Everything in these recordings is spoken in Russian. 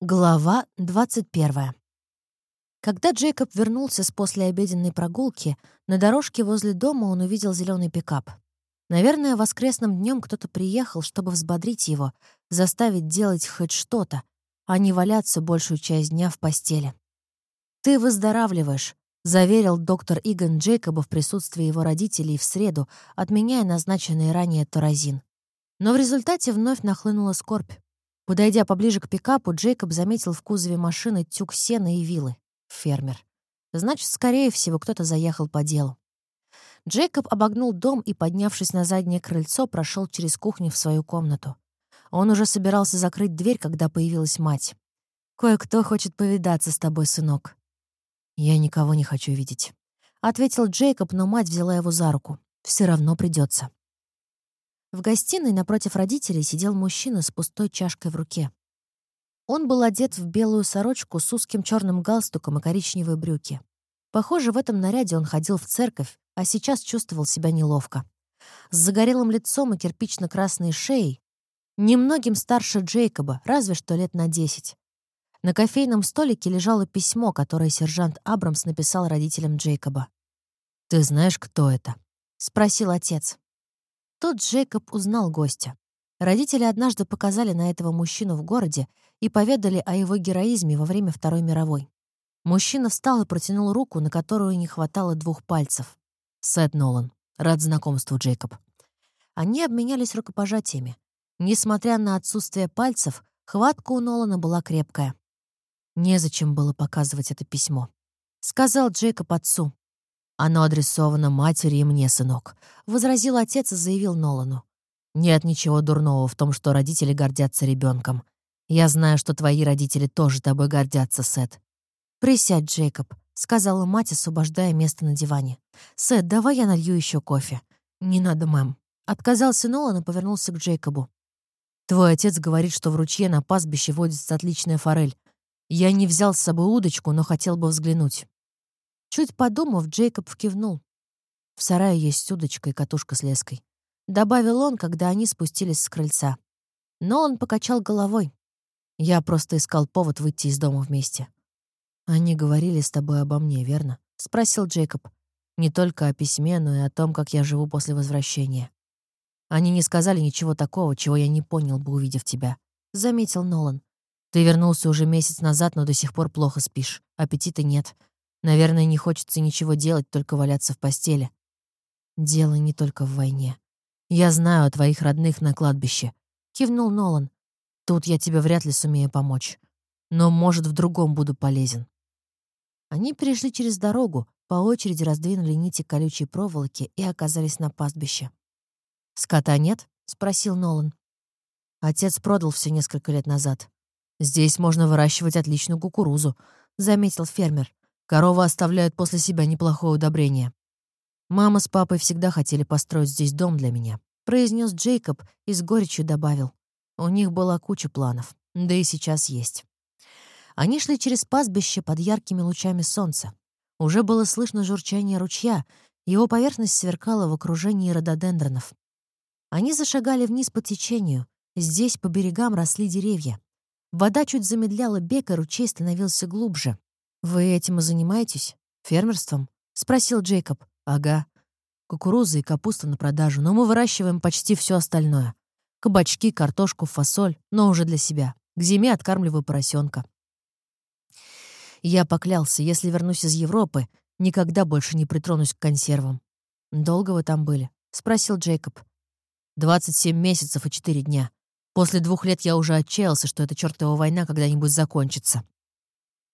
Глава 21. Когда Джейкоб вернулся с послеобеденной прогулки, на дорожке возле дома он увидел зеленый пикап. Наверное, воскресным днем кто-то приехал, чтобы взбодрить его, заставить делать хоть что-то, а не валяться большую часть дня в постели. «Ты выздоравливаешь», — заверил доктор Иган Джейкоба в присутствии его родителей в среду, отменяя назначенный ранее торазин. Но в результате вновь нахлынула скорбь. Подойдя поближе к пикапу, Джейкоб заметил в кузове машины тюк сена и вилы. Фермер. Значит, скорее всего, кто-то заехал по делу. Джейкоб обогнул дом и, поднявшись на заднее крыльцо, прошел через кухню в свою комнату. Он уже собирался закрыть дверь, когда появилась мать. «Кое-кто хочет повидаться с тобой, сынок». «Я никого не хочу видеть», — ответил Джейкоб, но мать взяла его за руку. Все равно придется. В гостиной напротив родителей сидел мужчина с пустой чашкой в руке. Он был одет в белую сорочку с узким черным галстуком и коричневые брюки. Похоже, в этом наряде он ходил в церковь, а сейчас чувствовал себя неловко. С загорелым лицом и кирпично-красной шеей, немногим старше Джейкоба, разве что лет на десять. На кофейном столике лежало письмо, которое сержант Абрамс написал родителям Джейкоба. «Ты знаешь, кто это?» — спросил отец. Тут Джейкоб узнал гостя. Родители однажды показали на этого мужчину в городе и поведали о его героизме во время Второй мировой. Мужчина встал и протянул руку, на которую не хватало двух пальцев. «Сет Нолан. Рад знакомству, Джейкоб». Они обменялись рукопожатиями. Несмотря на отсутствие пальцев, хватка у Нолана была крепкая. Незачем было показывать это письмо. Сказал Джейкоб отцу. «Оно адресовано матери и мне, сынок», — возразил отец и заявил Нолану. «Нет ничего дурного в том, что родители гордятся ребенком. Я знаю, что твои родители тоже тобой гордятся, Сет». «Присядь, Джейкоб», — сказала мать, освобождая место на диване. «Сет, давай я налью еще кофе». «Не надо, мэм». Отказался Нолан и повернулся к Джейкобу. «Твой отец говорит, что в ручье на пастбище водится отличная форель. Я не взял с собой удочку, но хотел бы взглянуть. Чуть подумав, Джейкоб кивнул. В сарае есть удочка и катушка с леской. Добавил он, когда они спустились с крыльца. Но он покачал головой. Я просто искал повод выйти из дома вместе. «Они говорили с тобой обо мне, верно?» — спросил Джейкоб. «Не только о письме, но и о том, как я живу после возвращения. Они не сказали ничего такого, чего я не понял бы, увидев тебя», — заметил Нолан. «Ты вернулся уже месяц назад, но до сих пор плохо спишь. Аппетита нет. Наверное, не хочется ничего делать, только валяться в постели. Дело не только в войне. Я знаю о твоих родных на кладбище. Кивнул Нолан. Тут я тебе вряд ли сумею помочь. Но, может, в другом буду полезен. Они перешли через дорогу, по очереди раздвинули нити колючей проволоки и оказались на пастбище. «Скота нет?» — спросил Нолан. Отец продал все несколько лет назад. «Здесь можно выращивать отличную кукурузу», — заметил фермер. Коровы оставляют после себя неплохое удобрение. Мама с папой всегда хотели построить здесь дом для меня, произнес Джейкоб и с горечью добавил. У них была куча планов, да и сейчас есть. Они шли через пастбище под яркими лучами солнца. Уже было слышно журчание ручья, его поверхность сверкала в окружении рододендронов. Они зашагали вниз по течению. Здесь по берегам росли деревья. Вода чуть замедляла бег, и ручей становился глубже. «Вы этим и занимаетесь? Фермерством?» — спросил Джейкоб. «Ага. Кукуруза и капуста на продажу, но мы выращиваем почти все остальное. Кабачки, картошку, фасоль, но уже для себя. К зиме откармливаю поросенка. Я поклялся, если вернусь из Европы, никогда больше не притронусь к консервам. «Долго вы там были?» — спросил Джейкоб. «Двадцать семь месяцев и четыре дня. После двух лет я уже отчаялся, что эта чертова война когда-нибудь закончится.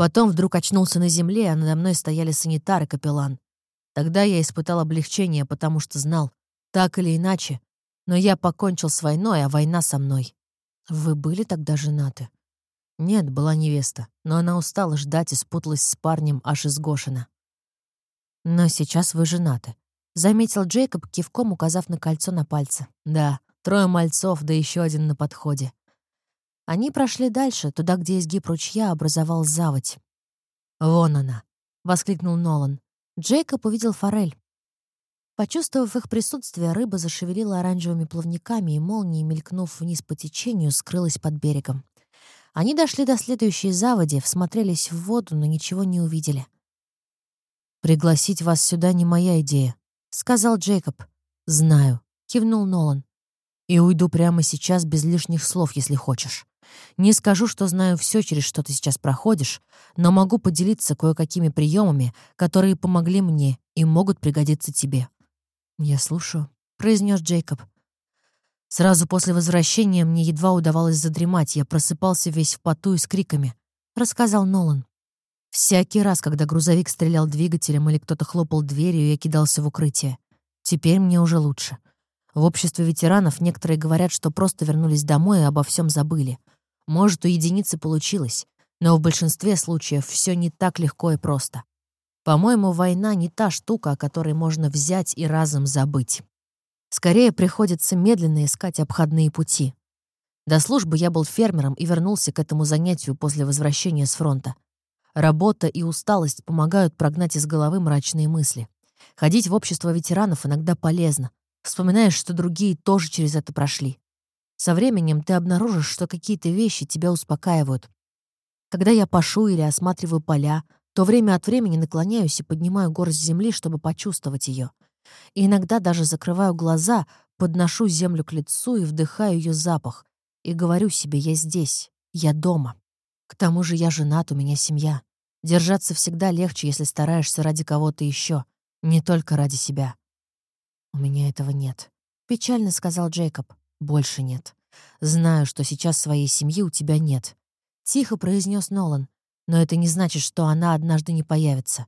Потом вдруг очнулся на земле, а надо мной стояли санитар и капеллан. Тогда я испытал облегчение, потому что знал, так или иначе, но я покончил с войной, а война со мной. Вы были тогда женаты? Нет, была невеста, но она устала ждать и спуталась с парнем аж из Гошина. Но сейчас вы женаты. Заметил Джейкоб, кивком указав на кольцо на пальце. Да, трое мальцов, да еще один на подходе. Они прошли дальше, туда, где изгиб ручья образовал заводь. «Вон она!» — воскликнул Нолан. Джейкоб увидел форель. Почувствовав их присутствие, рыба зашевелила оранжевыми плавниками и молнией, мелькнув вниз по течению, скрылась под берегом. Они дошли до следующей заводи, всмотрелись в воду, но ничего не увидели. «Пригласить вас сюда не моя идея», — сказал Джейкоб. «Знаю», — кивнул Нолан. «И уйду прямо сейчас без лишних слов, если хочешь. Не скажу, что знаю все, через что ты сейчас проходишь, но могу поделиться кое-какими приемами, которые помогли мне и могут пригодиться тебе». «Я слушаю», — произнес Джейкоб. Сразу после возвращения мне едва удавалось задремать, я просыпался весь в поту и с криками, — рассказал Нолан. Всякий раз, когда грузовик стрелял двигателем или кто-то хлопал дверью, я кидался в укрытие. Теперь мне уже лучше. В обществе ветеранов некоторые говорят, что просто вернулись домой и обо всем забыли. Может, у единицы получилось, но в большинстве случаев все не так легко и просто. По-моему, война не та штука, о которой можно взять и разом забыть. Скорее приходится медленно искать обходные пути. До службы я был фермером и вернулся к этому занятию после возвращения с фронта. Работа и усталость помогают прогнать из головы мрачные мысли. Ходить в общество ветеранов иногда полезно. Вспоминаешь, что другие тоже через это прошли. Со временем ты обнаружишь, что какие-то вещи тебя успокаивают. Когда я пашу или осматриваю поля, то время от времени наклоняюсь и поднимаю горсть земли, чтобы почувствовать ее. И иногда даже закрываю глаза, подношу землю к лицу и вдыхаю ее запах. И говорю себе, я здесь, я дома. К тому же я женат, у меня семья. Держаться всегда легче, если стараешься ради кого-то еще, не только ради себя. «У меня этого нет», — печально сказал Джейкоб. «Больше нет. Знаю, что сейчас своей семьи у тебя нет», — тихо произнес Нолан. «Но это не значит, что она однажды не появится.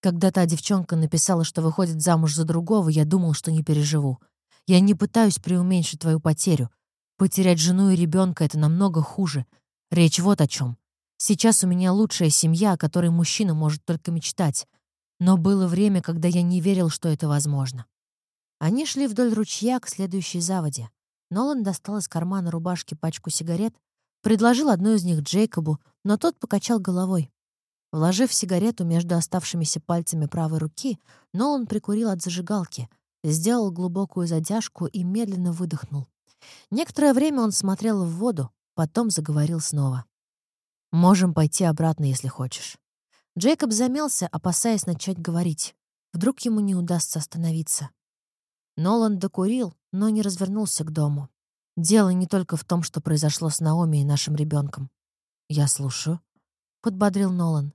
Когда та девчонка написала, что выходит замуж за другого, я думал, что не переживу. Я не пытаюсь преуменьшить твою потерю. Потерять жену и ребенка это намного хуже. Речь вот о чем. Сейчас у меня лучшая семья, о которой мужчина может только мечтать. Но было время, когда я не верил, что это возможно. Они шли вдоль ручья к следующей заводе. Нолан достал из кармана рубашки пачку сигарет, предложил одну из них Джейкобу, но тот покачал головой. Вложив сигарету между оставшимися пальцами правой руки, Нолан прикурил от зажигалки, сделал глубокую задяжку и медленно выдохнул. Некоторое время он смотрел в воду, потом заговорил снова. «Можем пойти обратно, если хочешь». Джейкоб замялся, опасаясь начать говорить. Вдруг ему не удастся остановиться. Нолан докурил, но не развернулся к дому. Дело не только в том, что произошло с Наоми и нашим ребенком. «Я слушаю», — подбодрил Нолан.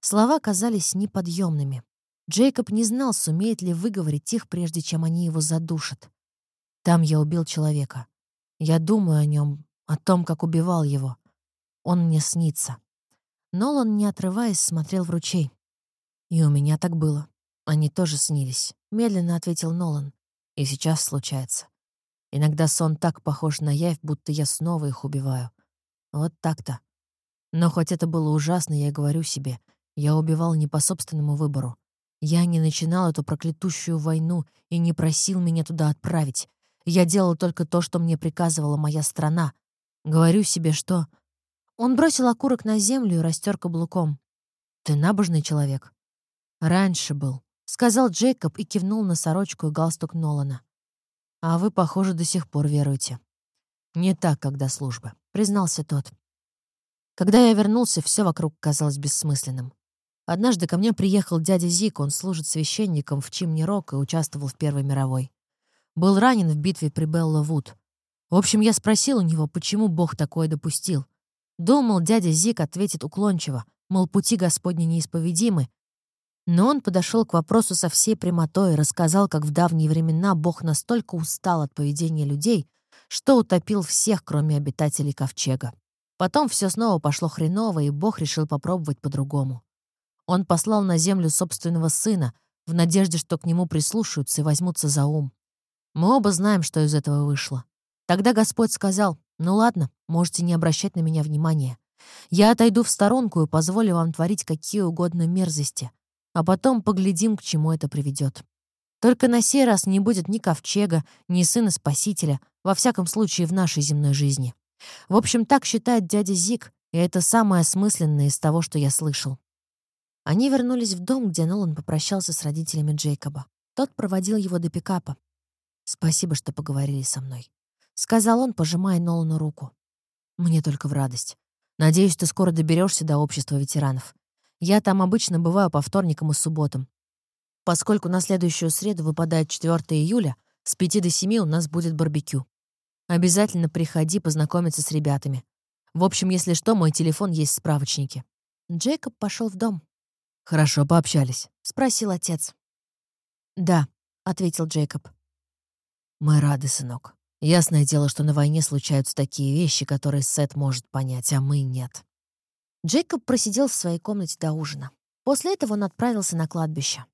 Слова казались неподъемными. Джейкоб не знал, сумеет ли выговорить их, прежде чем они его задушат. Там я убил человека. Я думаю о нем, о том, как убивал его. Он мне снится. Нолан, не отрываясь, смотрел в ручей. И у меня так было. Они тоже снились. Медленно ответил Нолан. И сейчас случается. Иногда сон так похож на явь, будто я снова их убиваю. Вот так-то. Но хоть это было ужасно, я говорю себе, я убивал не по собственному выбору. Я не начинал эту проклятущую войну и не просил меня туда отправить. Я делал только то, что мне приказывала моя страна. Говорю себе, что... Он бросил окурок на землю и растер каблуком. «Ты набожный человек?» «Раньше был», — сказал Джейкоб и кивнул на сорочку и галстук Нолана. «А вы, похоже, до сих пор веруете». «Не так, когда служба», — признался тот. Когда я вернулся, все вокруг казалось бессмысленным. Однажды ко мне приехал дядя Зик, он служит священником в Чимни-Рок и участвовал в Первой мировой. Был ранен в битве при Белла-Вуд. В общем, я спросил у него, почему Бог такое допустил. Думал, дядя Зик ответит уклончиво, мол, пути Господни неисповедимы. Но он подошел к вопросу со всей прямотой и рассказал, как в давние времена Бог настолько устал от поведения людей, что утопил всех, кроме обитателей Ковчега. Потом все снова пошло хреново, и Бог решил попробовать по-другому. Он послал на землю собственного сына в надежде, что к нему прислушаются и возьмутся за ум. Мы оба знаем, что из этого вышло. Тогда Господь сказал, «Ну ладно, можете не обращать на меня внимания. Я отойду в сторонку и позволю вам творить какие угодно мерзости, а потом поглядим, к чему это приведет. Только на сей раз не будет ни ковчега, ни сына Спасителя, во всяком случае в нашей земной жизни. В общем, так считает дядя Зик, и это самое осмысленное из того, что я слышал. Они вернулись в дом, где Нолан попрощался с родителями Джейкоба. Тот проводил его до пикапа. «Спасибо, что поговорили со мной», — сказал он, пожимая Нолану руку. Мне только в радость. Надеюсь, ты скоро доберешься до общества ветеранов. Я там обычно бываю по вторникам и субботам. Поскольку на следующую среду выпадает 4 июля, с 5 до 7 у нас будет барбекю. Обязательно приходи познакомиться с ребятами. В общем, если что, мой телефон есть в справочнике». Джейкоб пошел в дом. «Хорошо, пообщались», — спросил отец. «Да», — ответил Джейкоб. «Мы рады, сынок. Ясное дело, что на войне случаются такие вещи, которые Сет может понять, а мы нет». Джейкоб просидел в своей комнате до ужина. После этого он отправился на кладбище.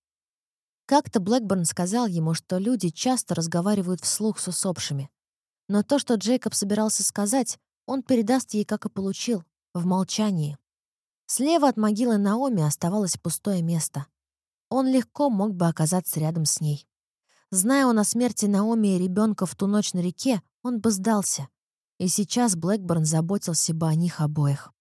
Как-то Блэкборн сказал ему, что люди часто разговаривают вслух с усопшими. Но то, что Джейкоб собирался сказать, он передаст ей, как и получил, в молчании. Слева от могилы Наоми оставалось пустое место. Он легко мог бы оказаться рядом с ней. Зная он о смерти Наоми и ребенка в ту ночь на реке, он бы сдался. И сейчас Блэкборн заботился бы о них обоих.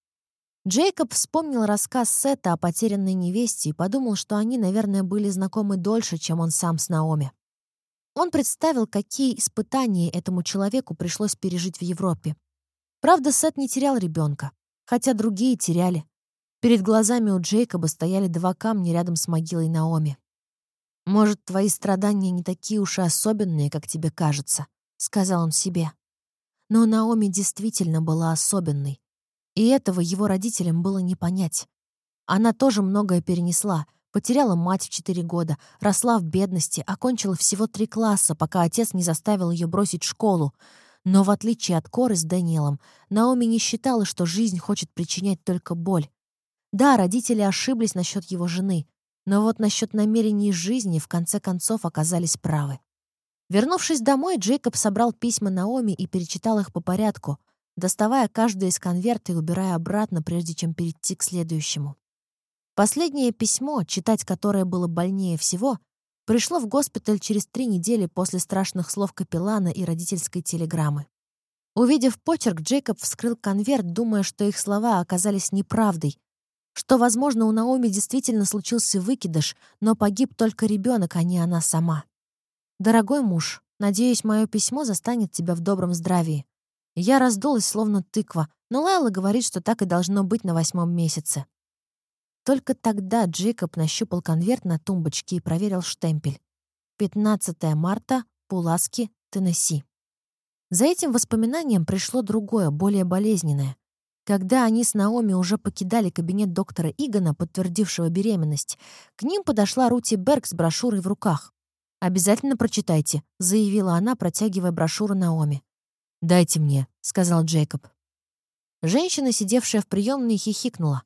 Джейкоб вспомнил рассказ Сета о потерянной невесте и подумал, что они, наверное, были знакомы дольше, чем он сам с Наоми. Он представил, какие испытания этому человеку пришлось пережить в Европе. Правда, Сет не терял ребенка, хотя другие теряли. Перед глазами у Джейкоба стояли два камня рядом с могилой Наоми. «Может, твои страдания не такие уж и особенные, как тебе кажется», — сказал он себе. Но Наоми действительно была особенной, и этого его родителям было не понять. Она тоже многое перенесла, потеряла мать в четыре года, росла в бедности, окончила всего три класса, пока отец не заставил ее бросить школу. Но в отличие от Коры с Дэниелом, Наоми не считала, что жизнь хочет причинять только боль. Да, родители ошиблись насчет его жены, но вот насчет намерений жизни в конце концов оказались правы. Вернувшись домой, Джейкоб собрал письма Наоми и перечитал их по порядку — доставая каждое из конверта и убирая обратно, прежде чем перейти к следующему. Последнее письмо, читать которое было больнее всего, пришло в госпиталь через три недели после страшных слов капеллана и родительской телеграммы. Увидев почерк, Джейкоб вскрыл конверт, думая, что их слова оказались неправдой, что, возможно, у Наоми действительно случился выкидыш, но погиб только ребенок, а не она сама. «Дорогой муж, надеюсь, мое письмо застанет тебя в добром здравии. Я раздулась, словно тыква, но Лайла говорит, что так и должно быть на восьмом месяце. Только тогда Джейкоб нащупал конверт на тумбочке и проверил штемпель. 15 марта, Пуласки, Теннесси. За этим воспоминанием пришло другое, более болезненное. Когда они с Наоми уже покидали кабинет доктора Игона, подтвердившего беременность, к ним подошла Рути Берг с брошюрой в руках. «Обязательно прочитайте», — заявила она, протягивая брошюру Наоми. «Дайте мне», — сказал Джейкоб. Женщина, сидевшая в приемной, хихикнула.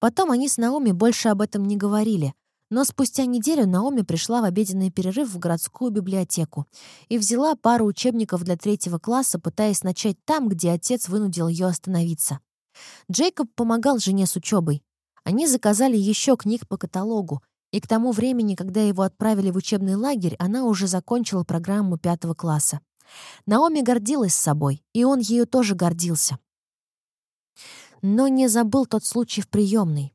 Потом они с Наоми больше об этом не говорили, но спустя неделю Наоми пришла в обеденный перерыв в городскую библиотеку и взяла пару учебников для третьего класса, пытаясь начать там, где отец вынудил ее остановиться. Джейкоб помогал жене с учебой. Они заказали еще книг по каталогу, и к тому времени, когда его отправили в учебный лагерь, она уже закончила программу пятого класса. Наоми гордилась собой, и он ею тоже гордился. Но не забыл тот случай в приемной.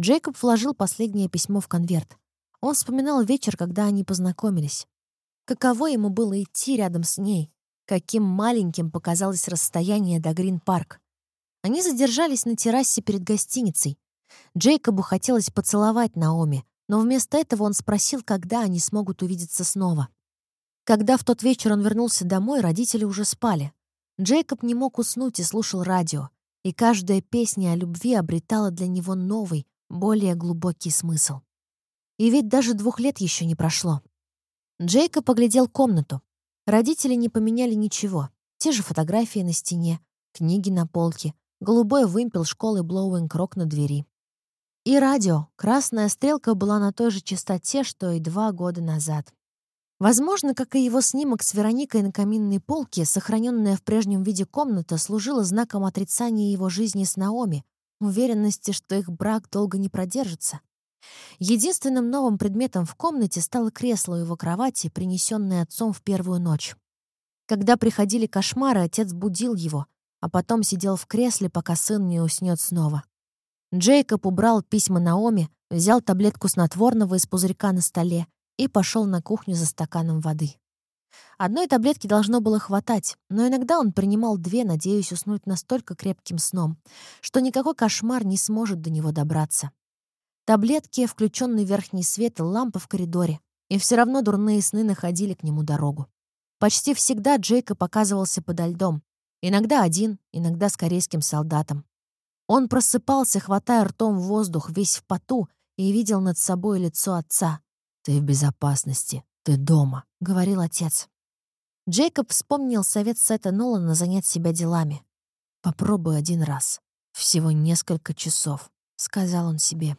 Джейкоб вложил последнее письмо в конверт. Он вспоминал вечер, когда они познакомились. Каково ему было идти рядом с ней, каким маленьким показалось расстояние до Грин-парк. Они задержались на террасе перед гостиницей. Джейкобу хотелось поцеловать Наоми, но вместо этого он спросил, когда они смогут увидеться снова. Когда в тот вечер он вернулся домой, родители уже спали. Джейкоб не мог уснуть и слушал радио, и каждая песня о любви обретала для него новый, более глубокий смысл. И ведь даже двух лет еще не прошло. Джейкоб поглядел комнату. Родители не поменяли ничего. Те же фотографии на стене, книги на полке, голубой вымпел школы Блоуинг Рок на двери. И радио. Красная стрелка была на той же частоте, что и два года назад. Возможно, как и его снимок с Вероникой на каминной полке, сохраненная в прежнем виде комната служила знаком отрицания его жизни с Наоми, уверенности, что их брак долго не продержится. Единственным новым предметом в комнате стало кресло его кровати, принесенное отцом в первую ночь. Когда приходили кошмары, отец будил его, а потом сидел в кресле, пока сын не уснет снова. Джейкоб убрал письма Наоми, взял таблетку снотворного из пузырька на столе и пошел на кухню за стаканом воды. Одной таблетки должно было хватать, но иногда он принимал две, надеясь уснуть настолько крепким сном, что никакой кошмар не сможет до него добраться. Таблетки, включенный верхний свет и лампа в коридоре, и все равно дурные сны находили к нему дорогу. Почти всегда Джейкоб оказывался подо льдом, иногда один, иногда с корейским солдатом. Он просыпался, хватая ртом воздух, весь в поту, и видел над собой лицо отца. «Ты в безопасности, ты дома», — говорил отец. Джейкоб вспомнил совет Сета Нолана занять себя делами. «Попробуй один раз. Всего несколько часов», — сказал он себе.